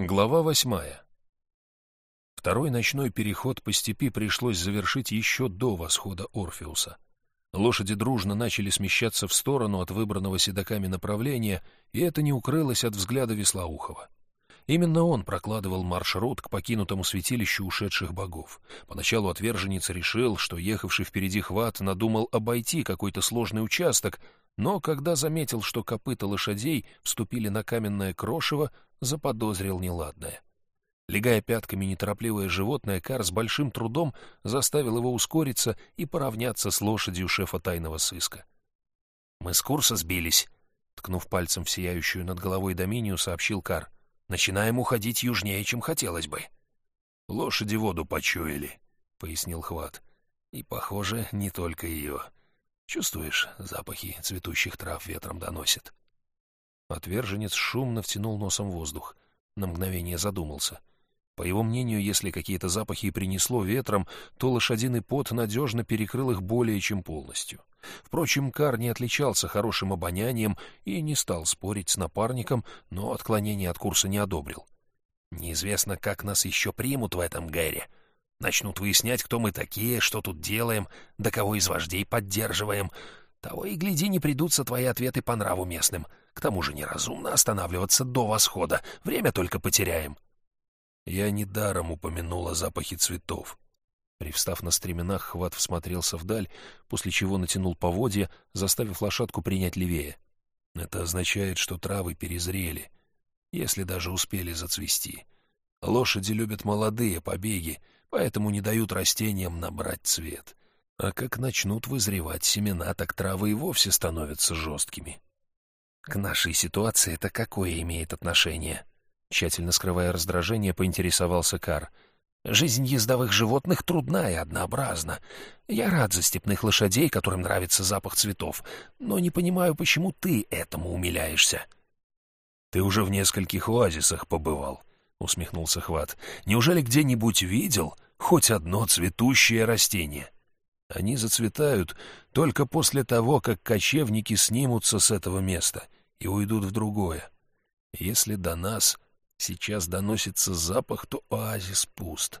Глава восьмая. Второй ночной переход по степи пришлось завершить еще до восхода Орфеуса. Лошади дружно начали смещаться в сторону от выбранного седоками направления, и это не укрылось от взгляда Веслоухова. Именно он прокладывал маршрут к покинутому святилищу ушедших богов. Поначалу отверженец решил, что ехавший впереди хват надумал обойти какой-то сложный участок, но когда заметил, что копыта лошадей вступили на каменное крошево, заподозрил неладное. Легая пятками неторопливое животное, Кар с большим трудом заставил его ускориться и поравняться с лошадью шефа тайного сыска. «Мы с курса сбились», — ткнув пальцем в сияющую над головой Доминию, сообщил Кар. «Начинаем уходить южнее, чем хотелось бы». «Лошади воду почуяли», — пояснил Хват. «И, похоже, не только ее. Чувствуешь, запахи цветущих трав ветром доносит?» Отверженец шумно втянул носом воздух. На мгновение задумался. По его мнению, если какие-то запахи и принесло ветром, то лошадиный пот надежно перекрыл их более чем полностью. Впрочем, Кар не отличался хорошим обонянием и не стал спорить с напарником, но отклонение от курса не одобрил. «Неизвестно, как нас еще примут в этом Гэре. Начнут выяснять, кто мы такие, что тут делаем, до кого из вождей поддерживаем. Того и гляди, не придутся твои ответы по нраву местным. К тому же неразумно останавливаться до восхода, время только потеряем». Я недаром о запахе цветов. Привстав на стременах, Хват всмотрелся вдаль, после чего натянул поводья, заставив лошадку принять левее. Это означает, что травы перезрели, если даже успели зацвести. Лошади любят молодые побеги, поэтому не дают растениям набрать цвет. А как начнут вызревать семена, так травы и вовсе становятся жесткими. К нашей ситуации это какое имеет отношение? Тщательно скрывая раздражение, поинтересовался Кар. «Жизнь ездовых животных трудна и однообразна. Я рад за степных лошадей, которым нравится запах цветов, но не понимаю, почему ты этому умиляешься». «Ты уже в нескольких оазисах побывал», — усмехнулся Хват. «Неужели где-нибудь видел хоть одно цветущее растение?» Они зацветают только после того, как кочевники снимутся с этого места и уйдут в другое. Если до нас сейчас доносится запах, то оазис пуст.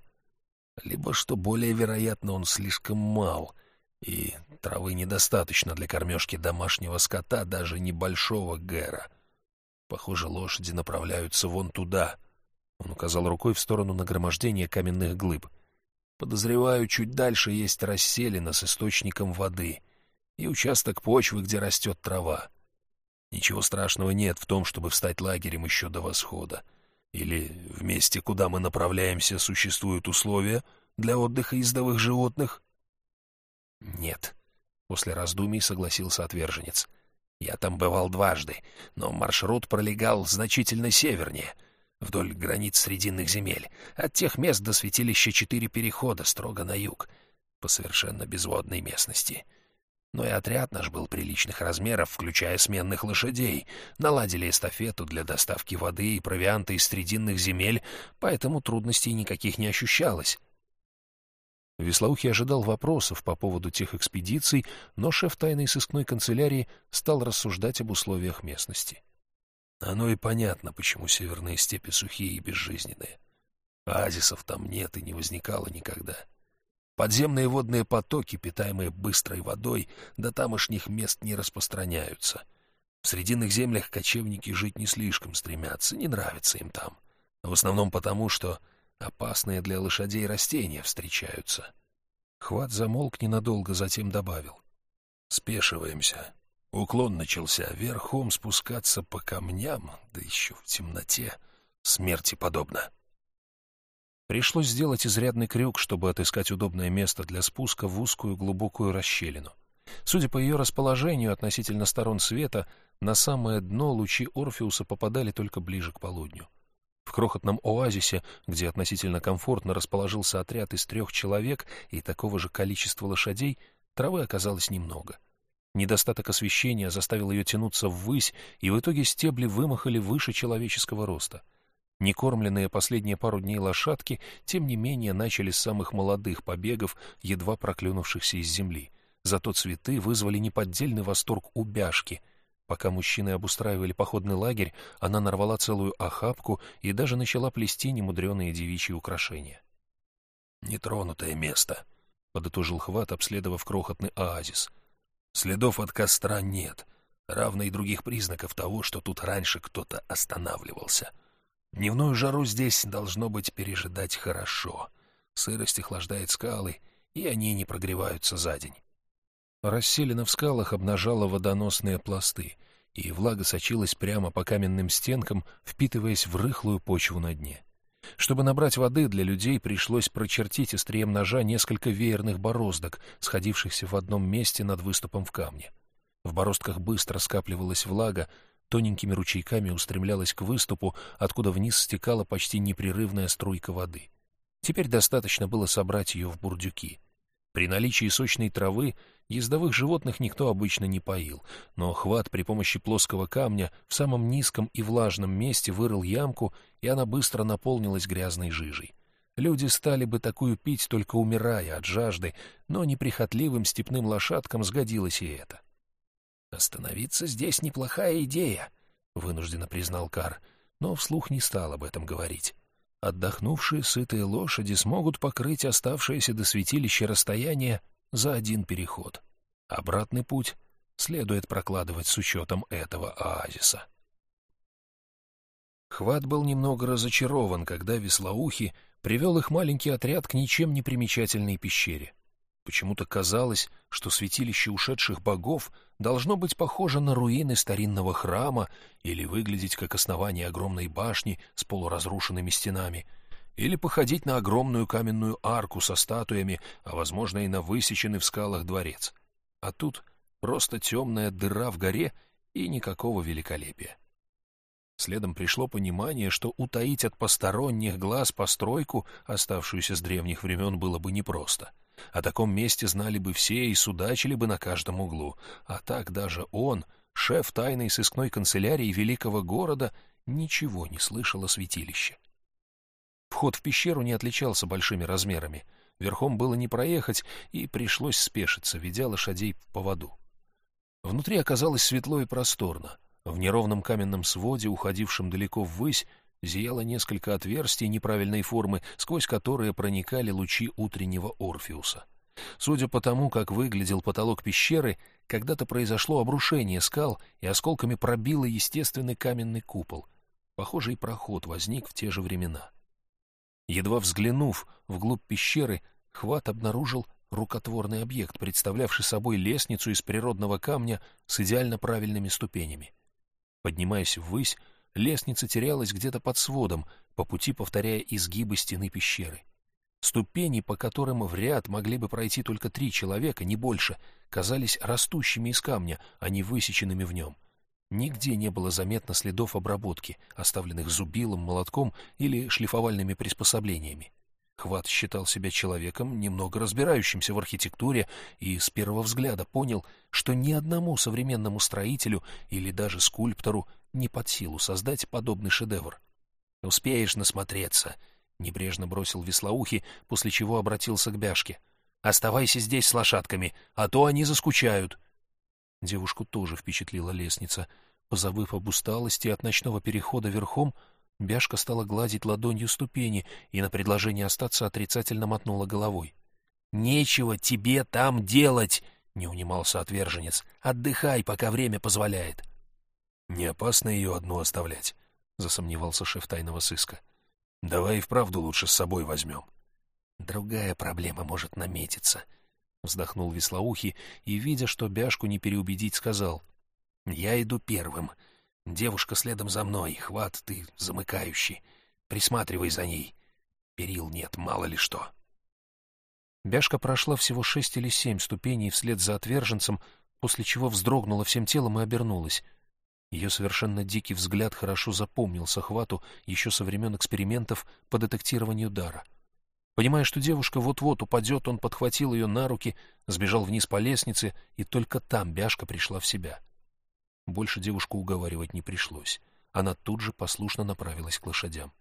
Либо, что более вероятно, он слишком мал, и травы недостаточно для кормежки домашнего скота, даже небольшого гэра. Похоже, лошади направляются вон туда. Он указал рукой в сторону нагромождения каменных глыб. Подозреваю, чуть дальше есть расселина с источником воды и участок почвы, где растет трава. Ничего страшного нет в том, чтобы встать лагерем еще до восхода. Или в месте, куда мы направляемся, существуют условия для отдыха ездовых животных? Нет. После раздумий согласился отверженец. Я там бывал дважды, но маршрут пролегал значительно севернее, вдоль границ Срединных земель. От тех мест до святилища четыре перехода строго на юг, по совершенно безводной местности — но и отряд наш был приличных размеров, включая сменных лошадей. Наладили эстафету для доставки воды и провианта из срединных земель, поэтому трудностей никаких не ощущалось. Веслоухий ожидал вопросов по поводу тех экспедиций, но шеф тайной сыскной канцелярии стал рассуждать об условиях местности. Оно и понятно, почему северные степи сухие и безжизненные. Оазисов там нет и не возникало никогда. — Подземные водные потоки, питаемые быстрой водой, до тамошних мест не распространяются. В срединных землях кочевники жить не слишком стремятся, не нравится им там. В основном потому, что опасные для лошадей растения встречаются. Хват замолк ненадолго, затем добавил. «Спешиваемся. Уклон начался. Верхом спускаться по камням, да еще в темноте, смерти подобно». Пришлось сделать изрядный крюк, чтобы отыскать удобное место для спуска в узкую глубокую расщелину. Судя по ее расположению относительно сторон света, на самое дно лучи Орфеуса попадали только ближе к полудню. В крохотном оазисе, где относительно комфортно расположился отряд из трех человек и такого же количества лошадей, травы оказалось немного. Недостаток освещения заставил ее тянуться ввысь, и в итоге стебли вымахали выше человеческого роста — Некормленные последние пару дней лошадки, тем не менее, начали с самых молодых побегов, едва проклюнувшихся из земли. Зато цветы вызвали неподдельный восторг у бяшки. Пока мужчины обустраивали походный лагерь, она нарвала целую охапку и даже начала плести немудреные девичьи украшения. «Нетронутое место», — подытожил Хват, обследовав крохотный оазис. «Следов от костра нет, равно и других признаков того, что тут раньше кто-то останавливался. Дневную жару здесь должно быть пережидать хорошо. Сырость охлаждает скалы, и они не прогреваются за день. Расселена в скалах обнажала водоносные пласты, и влага сочилась прямо по каменным стенкам, впитываясь в рыхлую почву на дне. Чтобы набрать воды, для людей пришлось прочертить острием ножа несколько веерных бороздок, сходившихся в одном месте над выступом в камне. В бороздках быстро скапливалась влага, тоненькими ручейками устремлялась к выступу, откуда вниз стекала почти непрерывная струйка воды. Теперь достаточно было собрать ее в бурдюки. При наличии сочной травы ездовых животных никто обычно не поил, но хват при помощи плоского камня в самом низком и влажном месте вырыл ямку, и она быстро наполнилась грязной жижей. Люди стали бы такую пить, только умирая от жажды, но неприхотливым степным лошадкам сгодилось и это. «Остановиться здесь неплохая идея», — вынужденно признал Кар, но вслух не стал об этом говорить. Отдохнувшие сытые лошади смогут покрыть оставшееся до святилища расстояние за один переход. Обратный путь следует прокладывать с учетом этого оазиса. Хват был немного разочарован, когда Веслоухи привел их маленький отряд к ничем не примечательной пещере. Почему-то казалось, что святилище ушедших богов должно быть похоже на руины старинного храма или выглядеть как основание огромной башни с полуразрушенными стенами, или походить на огромную каменную арку со статуями, а, возможно, и на высеченный в скалах дворец. А тут просто темная дыра в горе и никакого великолепия. Следом пришло понимание, что утаить от посторонних глаз постройку, оставшуюся с древних времен, было бы непросто — о таком месте знали бы все и судачили бы на каждом углу. А так даже он, шеф тайной сыскной канцелярии великого города, ничего не слышал о святилище. Вход в пещеру не отличался большими размерами. Верхом было не проехать, и пришлось спешиться, ведя лошадей по поводу. Внутри оказалось светло и просторно. В неровном каменном своде, уходившем далеко ввысь, зияло несколько отверстий неправильной формы, сквозь которые проникали лучи утреннего Орфеуса. Судя по тому, как выглядел потолок пещеры, когда-то произошло обрушение скал и осколками пробило естественный каменный купол. Похожий проход возник в те же времена. Едва взглянув вглубь пещеры, Хват обнаружил рукотворный объект, представлявший собой лестницу из природного камня с идеально правильными ступенями. Поднимаясь ввысь, Лестница терялась где-то под сводом, по пути повторяя изгибы стены пещеры. Ступени, по которым в ряд могли бы пройти только три человека, не больше, казались растущими из камня, а не высеченными в нем. Нигде не было заметно следов обработки, оставленных зубилом, молотком или шлифовальными приспособлениями. Хват считал себя человеком, немного разбирающимся в архитектуре, и с первого взгляда понял, что ни одному современному строителю или даже скульптору не под силу создать подобный шедевр. «Успеешь насмотреться», — небрежно бросил веслоухи, после чего обратился к Бяшке. «Оставайся здесь с лошадками, а то они заскучают». Девушку тоже впечатлила лестница. Позабыв об усталости от ночного перехода верхом, Бяшка стала гладить ладонью ступени и на предложение остаться отрицательно мотнула головой. «Нечего тебе там делать!» — не унимался отверженец. «Отдыхай, пока время позволяет». «Не опасно ее одну оставлять», — засомневался шеф тайного сыска. «Давай и вправду лучше с собой возьмем». «Другая проблема может наметиться», — вздохнул Веслоухий и, видя, что Бяшку не переубедить, сказал. «Я иду первым. Девушка следом за мной. Хват ты замыкающий. Присматривай за ней. Перил нет, мало ли что». Бяшка прошла всего шесть или семь ступеней вслед за отверженцем, после чего вздрогнула всем телом и обернулась — ее совершенно дикий взгляд хорошо запомнился Хвату еще со времен экспериментов по детектированию дара. Понимая, что девушка вот-вот упадет, он подхватил ее на руки, сбежал вниз по лестнице, и только там Бяшка пришла в себя. Больше девушку уговаривать не пришлось. Она тут же послушно направилась к лошадям.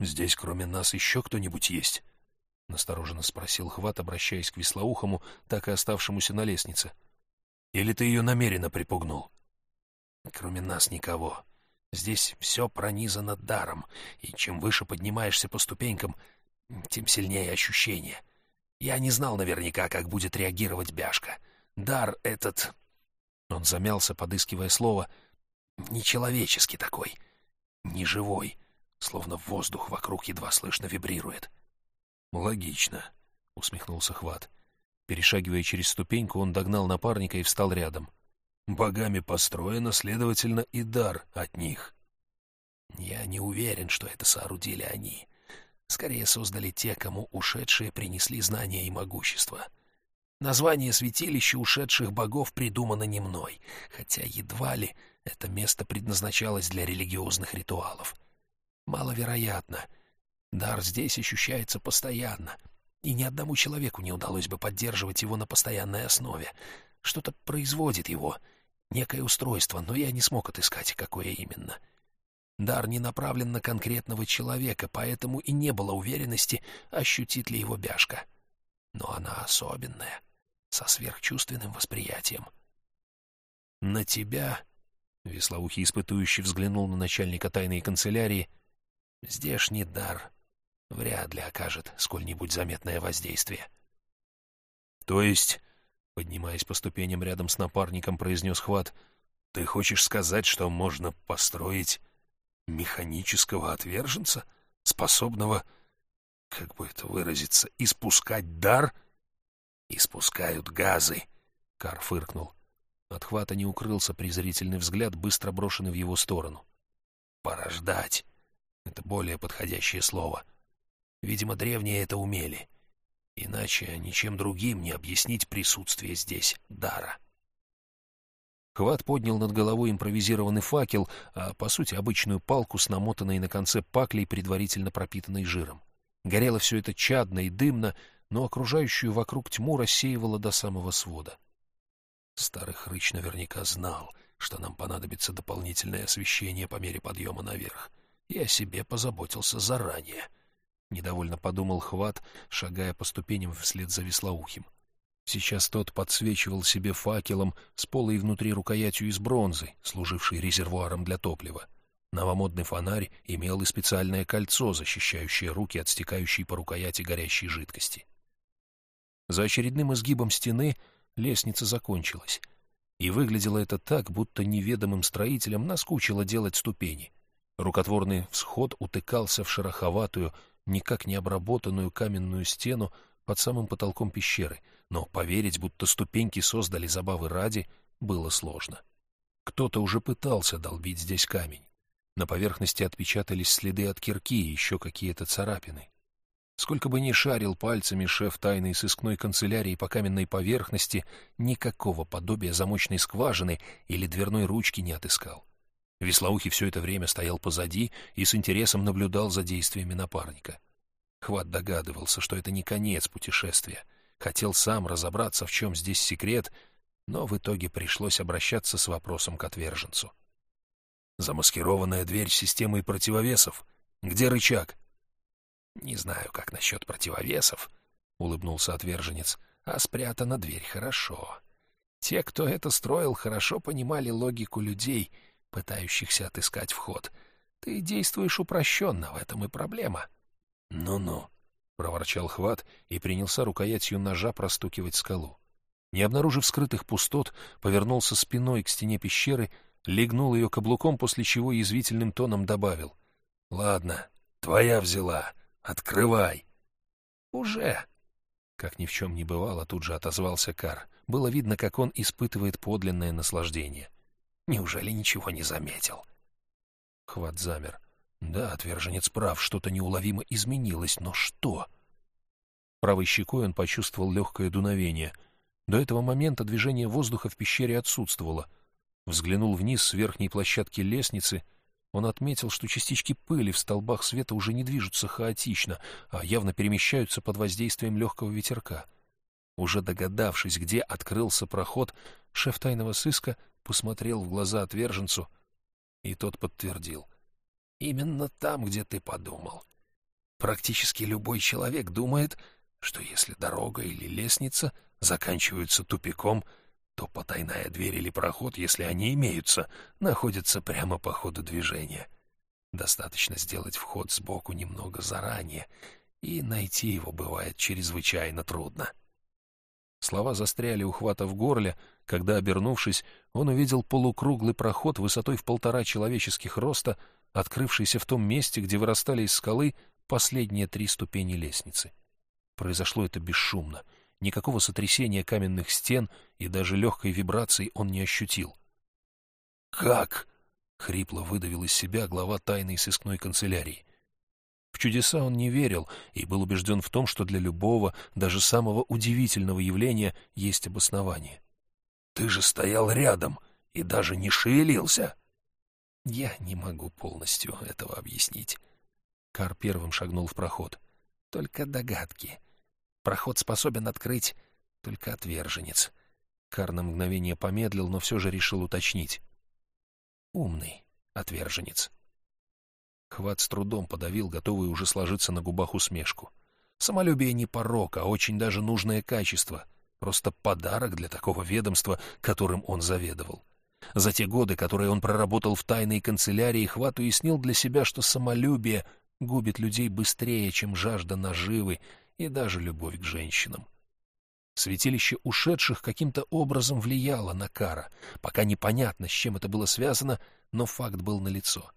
«Здесь кроме нас еще кто-нибудь есть?» — настороженно спросил Хват, обращаясь к Веслоухому, так и оставшемуся на лестнице. «Или ты ее намеренно припугнул?» Кроме нас никого. Здесь все пронизано даром, и чем выше поднимаешься по ступенькам, тем сильнее ощущение. Я не знал наверняка, как будет реагировать Бяшка. Дар этот... Он замялся, подыскивая слово. Нечеловеческий такой. Неживой. Словно воздух вокруг едва слышно вибрирует. «Логично», — усмехнулся Хват. Перешагивая через ступеньку, он догнал напарника и встал рядом. «Богами построено, следовательно, и дар от них». «Я не уверен, что это соорудили они. Скорее создали те, кому ушедшие принесли знания и могущество. Название святилища ушедших богов придумано не мной, хотя едва ли это место предназначалось для религиозных ритуалов. Маловероятно. Дар здесь ощущается постоянно, и ни одному человеку не удалось бы поддерживать его на постоянной основе. Что-то производит его, некое устройство, но я не смог отыскать, какое именно. Дар не направлен на конкретного человека, поэтому и не было уверенности, ощутит ли его бяшка. Но она особенная, со сверхчувственным восприятием. «На тебя...» — Веслоухий испытующий взглянул на начальника тайной канцелярии. «Здешний дар вряд ли окажет сколь-нибудь заметное воздействие». «То есть...» — поднимаясь по ступеням рядом с напарником, произнес Хват. «Ты хочешь сказать, что можно построить механического отверженца, способного, как бы это выразиться, испускать дар?» «Испускают газы», — Кар фыркнул. От Хвата не укрылся презрительный взгляд, быстро брошенный в его сторону. «Порождать» — это более подходящее слово. Видимо, древние это умели. Иначе ничем другим не объяснить присутствие здесь дара. Хват поднял над головой импровизированный факел, а, по сути, обычную палку с намотанной на конце паклей, предварительно пропитанной жиром. Горело все это чадно и дымно, но окружающую вокруг тьму рассеивало до самого свода. Старый хрыч наверняка знал, что нам понадобится дополнительное освещение по мере подъема наверх, и о себе позаботился заранее. Недовольно подумал Хват, шагая по ступеням вслед за веслоухим. Сейчас тот подсвечивал себе факелом с полой внутри рукоятью из бронзы, служившей резервуаром для топлива. Новомодный фонарь имел и специальное кольцо, защищающее руки от стекающей по рукояти горящей жидкости. За очередным изгибом стены лестница закончилась, и выглядело это так, будто неведомым строителям наскучило делать ступени. Рукотворный всход утыкался в шероховатую, никак не обработанную каменную стену под самым потолком пещеры, но поверить, будто ступеньки создали забавы ради, было сложно. Кто-то уже пытался долбить здесь камень. На поверхности отпечатались следы от кирки и еще какие-то царапины. Сколько бы ни шарил пальцами шеф тайной сыскной канцелярии по каменной поверхности, никакого подобия замочной скважины или дверной ручки не отыскал. Веслоухий все это время стоял позади и с интересом наблюдал за действиями напарника. Хват догадывался, что это не конец путешествия. Хотел сам разобраться, в чем здесь секрет, но в итоге пришлось обращаться с вопросом к отверженцу. «Замаскированная дверь с системой противовесов. Где рычаг?» «Не знаю, как насчет противовесов», — улыбнулся отверженец, — «а спрятана дверь хорошо. Те, кто это строил, хорошо понимали логику людей, пытающихся отыскать вход. Ты действуешь упрощенно, в этом и проблема». «Ну-ну», — проворчал Хват и принялся рукоятью ножа простукивать скалу. Не обнаружив скрытых пустот, повернулся спиной к стене пещеры, легнул ее каблуком, после чего язвительным тоном добавил. «Ладно, твоя взяла. Открывай!» «Уже!» Как ни в чем не бывало, тут же отозвался Кар. Было видно, как он испытывает подлинное наслаждение. «Неужели ничего не заметил?» Хват замер. Да, отверженец прав, что-то неуловимо изменилось, но что? Правой щекой он почувствовал легкое дуновение. До этого момента движение воздуха в пещере отсутствовало. Взглянул вниз с верхней площадки лестницы. Он отметил, что частички пыли в столбах света уже не движутся хаотично, а явно перемещаются под воздействием легкого ветерка. Уже догадавшись, где открылся проход, шеф тайного сыска посмотрел в глаза отверженцу, и тот подтвердил. Именно там, где ты подумал. Практически любой человек думает, что если дорога или лестница заканчиваются тупиком, то потайная дверь или проход, если они имеются, находятся прямо по ходу движения. Достаточно сделать вход сбоку немного заранее, и найти его бывает чрезвычайно трудно. Слова застряли у хвата в горле, когда, обернувшись, он увидел полукруглый проход высотой в полтора человеческих роста, открывшийся в том месте, где вырастали из скалы последние три ступени лестницы. Произошло это бесшумно. Никакого сотрясения каменных стен и даже легкой вибрации он не ощутил. «Как?» — хрипло выдавил из себя глава тайной сыскной канцелярии. В чудеса он не верил и был убежден в том, что для любого, даже самого удивительного явления есть обоснование. «Ты же стоял рядом и даже не шевелился!» «Я не могу полностью этого объяснить». Кар первым шагнул в проход. «Только догадки. Проход способен открыть только отверженец». Кар на мгновение помедлил, но все же решил уточнить. «Умный отверженец». Хват с трудом подавил, готовый уже сложиться на губах усмешку. Самолюбие не порок, а очень даже нужное качество. Просто подарок для такого ведомства, которым он заведовал. За те годы, которые он проработал в тайной канцелярии, Хват уяснил для себя, что самолюбие губит людей быстрее, чем жажда наживы и даже любовь к женщинам. Святилище ушедших каким-то образом влияло на Кара. Пока непонятно, с чем это было связано, но факт был налицо.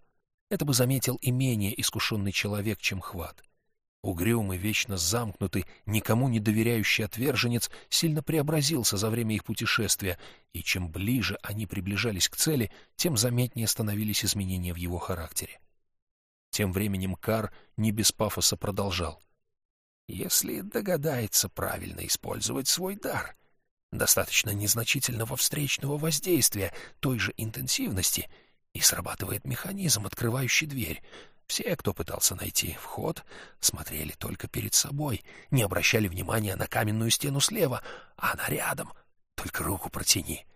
Это бы заметил и менее искушенный человек, чем Хват. Угрюмый, вечно замкнутый, никому не доверяющий отверженец сильно преобразился за время их путешествия, и чем ближе они приближались к цели, тем заметнее становились изменения в его характере. Тем временем Кар не без пафоса продолжал. «Если догадается правильно использовать свой дар, достаточно незначительного встречного воздействия той же интенсивности — и срабатывает механизм, открывающий дверь. Все, кто пытался найти вход, смотрели только перед собой, не обращали внимания на каменную стену слева, а она рядом. Только руку протяни.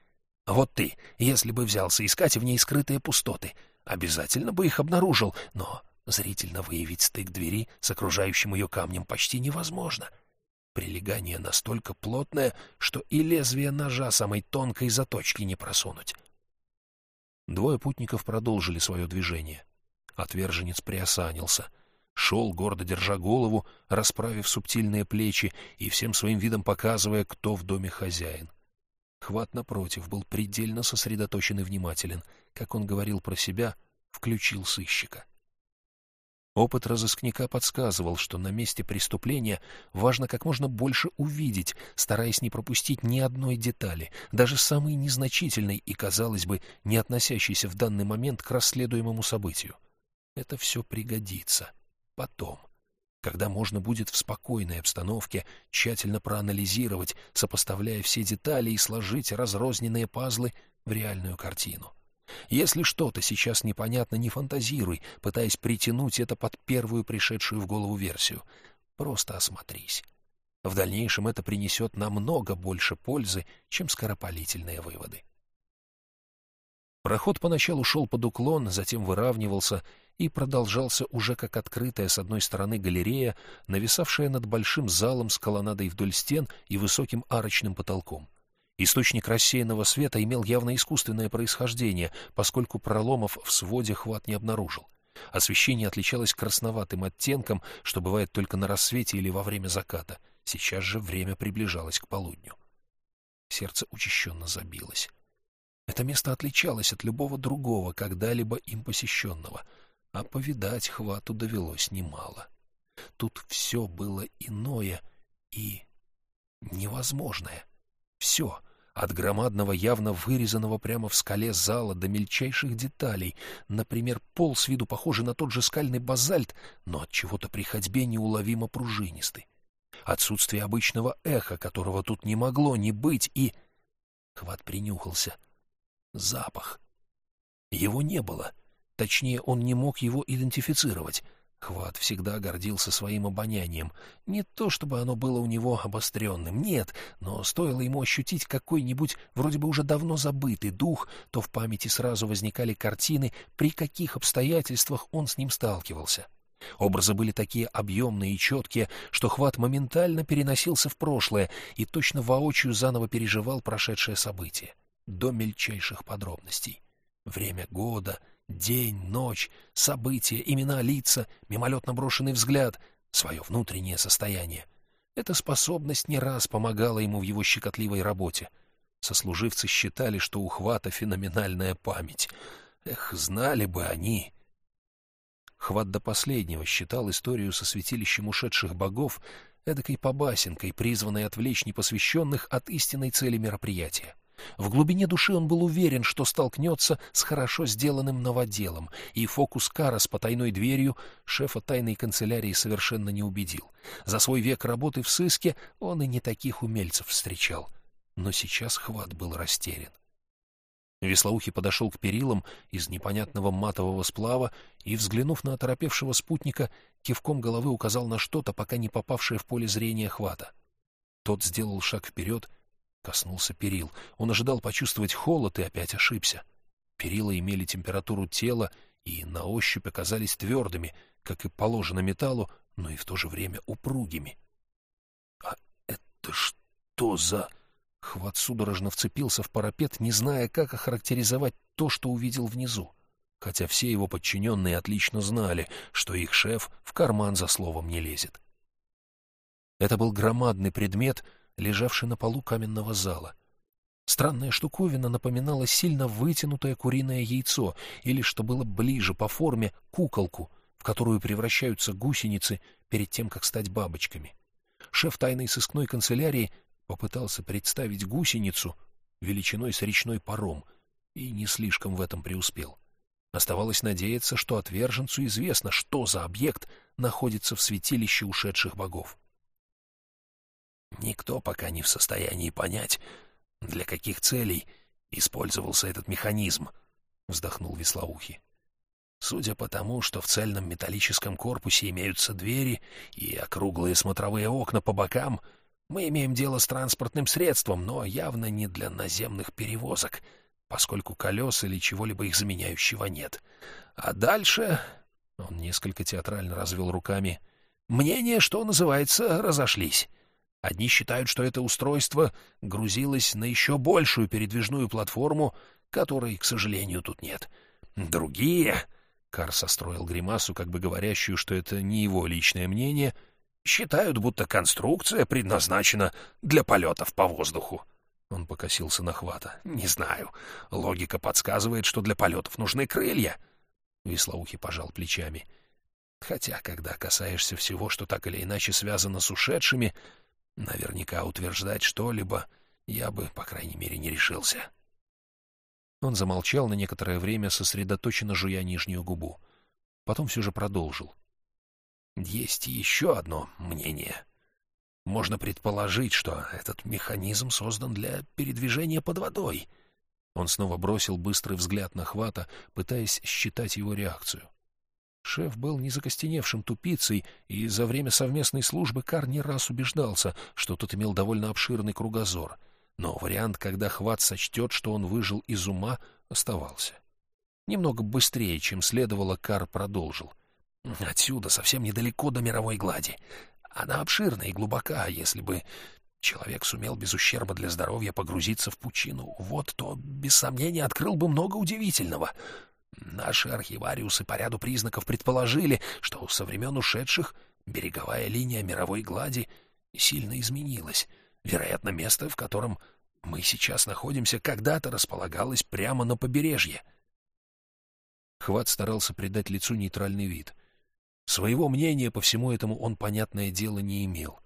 Вот ты, если бы взялся искать в ней скрытые пустоты, обязательно бы их обнаружил, но зрительно выявить стык двери с окружающим ее камнем почти невозможно. Прилегание настолько плотное, что и лезвие ножа самой тонкой заточки не просунуть. Двое путников продолжили свое движение. Отверженец приосанился. Шел, гордо держа голову, расправив субтильные плечи и всем своим видом показывая, кто в доме хозяин. Хват, напротив, был предельно сосредоточен и внимателен. Как он говорил про себя, включил сыщика. Опыт разыскника подсказывал, что на месте преступления важно как можно больше увидеть, стараясь не пропустить ни одной детали, даже самой незначительной и, казалось бы, не относящейся в данный момент к расследуемому событию. Это все пригодится. Потом. Когда можно будет в спокойной обстановке тщательно проанализировать, сопоставляя все детали и сложить разрозненные пазлы в реальную картину. Если что-то сейчас непонятно, не фантазируй, пытаясь притянуть это под первую пришедшую в голову версию. Просто осмотрись. В дальнейшем это принесет намного больше пользы, чем скоропалительные выводы. Проход поначалу шел под уклон, затем выравнивался и продолжался уже как открытая с одной стороны галерея, нависавшая над большим залом с колоннадой вдоль стен и высоким арочным потолком. Источник рассеянного света имел явно искусственное происхождение, поскольку проломов в своде хват не обнаружил. Освещение отличалось красноватым оттенком, что бывает только на рассвете или во время заката. Сейчас же время приближалось к полудню. Сердце учащенно забилось. Это место отличалось от любого другого, когда-либо им посещенного, а повидать хвату довелось немало. Тут все было иное и невозможное. Все — от громадного, явно вырезанного прямо в скале зала до мельчайших деталей, например, пол с виду похожий на тот же скальный базальт, но от чего-то при ходьбе неуловимо пружинистый. Отсутствие обычного эха, которого тут не могло не быть, и... Хват принюхался. Запах. Его не было. Точнее, он не мог его идентифицировать. Хват всегда гордился своим обонянием. Не то, чтобы оно было у него обостренным, нет, но стоило ему ощутить какой-нибудь вроде бы уже давно забытый дух, то в памяти сразу возникали картины, при каких обстоятельствах он с ним сталкивался. Образы были такие объемные и четкие, что хват моментально переносился в прошлое и точно воочию заново переживал прошедшее событие, до мельчайших подробностей. Время года, день, ночь, события, имена, лица, мимолетно брошенный взгляд, свое внутреннее состояние. Эта способность не раз помогала ему в его щекотливой работе. Сослуживцы считали, что у Хвата феноменальная память. Эх, знали бы они... Хват до последнего считал историю со святилищем ушедших богов эдакой побасенкой, призванной отвлечь непосвященных от истинной цели мероприятия. В глубине души он был уверен, что столкнется с хорошо сделанным новоделом, и фокус Кара с потайной дверью шефа тайной канцелярии совершенно не убедил. За свой век работы в сыске он и не таких умельцев встречал. Но сейчас хват был растерян. Веслоухий подошел к перилам из непонятного матового сплава и, взглянув на оторопевшего спутника, кивком головы указал на что-то, пока не попавшее в поле зрения хвата. Тот сделал шаг вперед — Коснулся перил. Он ожидал почувствовать холод и опять ошибся. Перила имели температуру тела и на ощупь оказались твердыми, как и положено металлу, но и в то же время упругими. — А это что за... Хват судорожно вцепился в парапет, не зная, как охарактеризовать то, что увидел внизу, хотя все его подчиненные отлично знали, что их шеф в карман за словом не лезет. Это был громадный предмет — лежавший на полу каменного зала. Странная штуковина напоминала сильно вытянутое куриное яйцо или, что было ближе по форме, куколку, в которую превращаются гусеницы перед тем, как стать бабочками. Шеф тайной сыскной канцелярии попытался представить гусеницу величиной с речной паром и не слишком в этом преуспел. Оставалось надеяться, что отверженцу известно, что за объект находится в святилище ушедших богов. Никто пока не в состоянии понять, для каких целей использовался этот механизм, — вздохнул Веслоухий. Судя по тому, что в цельном металлическом корпусе имеются двери и округлые смотровые окна по бокам, мы имеем дело с транспортным средством, но явно не для наземных перевозок, поскольку колес или чего-либо их заменяющего нет. А дальше... Он несколько театрально развел руками. Мнения, что называется, разошлись. Одни считают, что это устройство грузилось на еще большую передвижную платформу, которой, к сожалению, тут нет. Другие... Кар состроил гримасу, как бы говорящую, что это не его личное мнение, считают, будто конструкция предназначена для полетов по воздуху. Он покосился на хвата. «Не знаю. Логика подсказывает, что для полетов нужны крылья». Веслоухий пожал плечами. «Хотя, когда касаешься всего, что так или иначе связано с ушедшими, Наверняка утверждать что-либо я бы, по крайней мере, не решился. Он замолчал на некоторое время, сосредоточенно жуя нижнюю губу. Потом все же продолжил. Есть еще одно мнение. Можно предположить, что этот механизм создан для передвижения под водой. Он снова бросил быстрый взгляд на Хвата, пытаясь считать его реакцию. Шеф был не закостеневшим тупицей, и за время совместной службы Кар не раз убеждался, что тот имел довольно обширный кругозор. Но вариант, когда Хват сочтет, что он выжил из ума, оставался. Немного быстрее, чем следовало, Кар продолжил. «Отсюда совсем недалеко до мировой глади. Она обширна и глубока, если бы человек сумел без ущерба для здоровья погрузиться в пучину, вот то, без сомнения, открыл бы много удивительного». Наши архивариусы по ряду признаков предположили, что со времен ушедших береговая линия мировой глади сильно изменилась. Вероятно, место, в котором мы сейчас находимся, когда-то располагалось прямо на побережье. Хват старался придать лицу нейтральный вид. Своего мнения по всему этому он, понятное дело, не имел.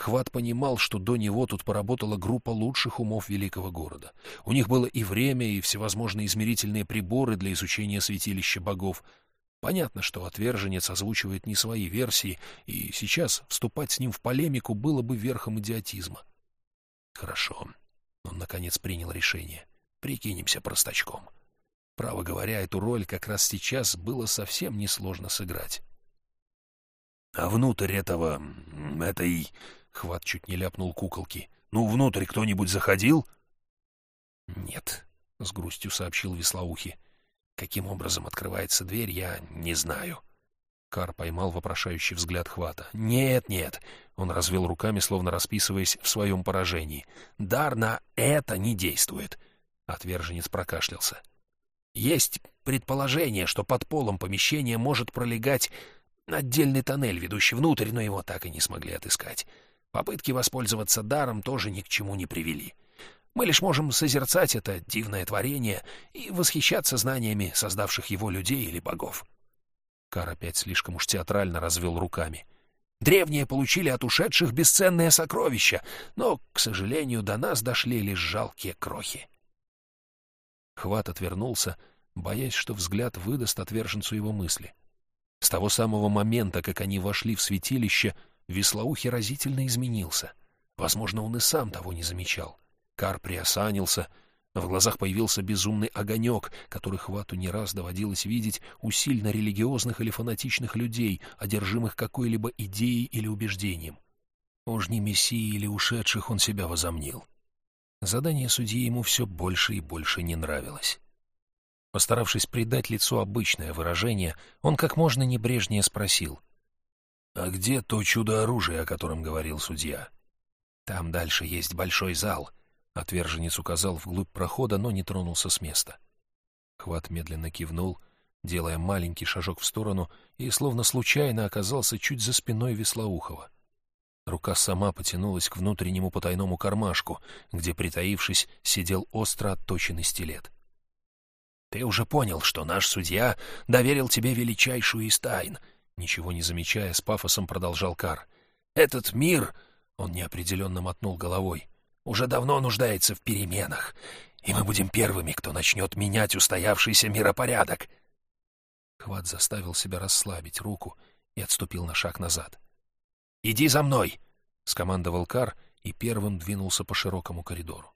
Хват понимал, что до него тут поработала группа лучших умов великого города. У них было и время, и всевозможные измерительные приборы для изучения святилища богов. Понятно, что отверженец озвучивает не свои версии, и сейчас вступать с ним в полемику было бы верхом идиотизма. Хорошо. Он, наконец, принял решение. Прикинемся простачком. Право говоря, эту роль как раз сейчас было совсем несложно сыграть. А внутрь этого... этой Хват чуть не ляпнул куколки. «Ну, внутрь кто-нибудь заходил?» «Нет», — с грустью сообщил Веслоухи. «Каким образом открывается дверь, я не знаю». Кар поймал вопрошающий взгляд Хвата. «Нет, нет!» — он развел руками, словно расписываясь в своем поражении. «Дар на это не действует!» — отверженец прокашлялся. «Есть предположение, что под полом помещения может пролегать отдельный тоннель, ведущий внутрь, но его так и не смогли отыскать. Попытки воспользоваться даром тоже ни к чему не привели. Мы лишь можем созерцать это дивное творение и восхищаться знаниями создавших его людей или богов». Кар опять слишком уж театрально развел руками. Древние получили от ушедших бесценное сокровища, но, к сожалению, до нас дошли лишь жалкие крохи. Хват отвернулся, боясь, что взгляд выдаст отверженцу его мысли. С того самого момента, как они вошли в святилище, Веслоухий разительно изменился. Возможно, он и сам того не замечал. Кар приосанился, в глазах появился безумный огонек, который Хвату не раз доводилось видеть у сильно религиозных или фанатичных людей, одержимых какой-либо идеей или убеждением. Уж не мессии или ушедших он себя возомнил. Задание судьи ему все больше и больше не нравилось. Постаравшись придать лицу обычное выражение, он как можно небрежнее спросил. «А где то чудо-оружие, о котором говорил судья?» «Там дальше есть большой зал», Отверженец указал вглубь прохода, но не тронулся с места. Хват медленно кивнул, делая маленький шажок в сторону, и словно случайно оказался чуть за спиной Веслоухова. Рука сама потянулась к внутреннему потайному кармашку, где, притаившись, сидел остро отточенный стилет. «Ты уже понял, что наш судья доверил тебе величайшую из тайн», ничего не замечая, с пафосом продолжал Кар. «Этот мир...» — он неопределенно мотнул головой уже давно нуждается в переменах, и мы будем первыми, кто начнет менять устоявшийся миропорядок. Хват заставил себя расслабить руку и отступил на шаг назад. «Иди за мной!» — скомандовал Кар и первым двинулся по широкому коридору.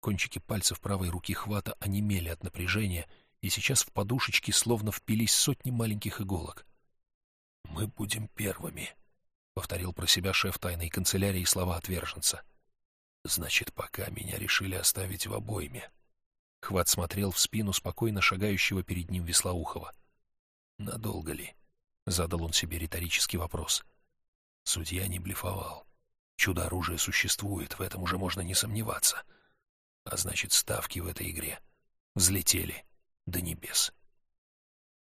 Кончики пальцев правой руки Хвата онемели от напряжения, и сейчас в подушечки словно впились сотни маленьких иголок. «Мы будем первыми», — повторил про себя шеф тайной канцелярии слова отверженца. Значит, пока меня решили оставить в обойме. Хват смотрел в спину спокойно шагающего перед ним Веслоухова. «Надолго ли?» — задал он себе риторический вопрос. Судья не блефовал. Чудо-оружие существует, в этом уже можно не сомневаться. А значит, ставки в этой игре взлетели до небес.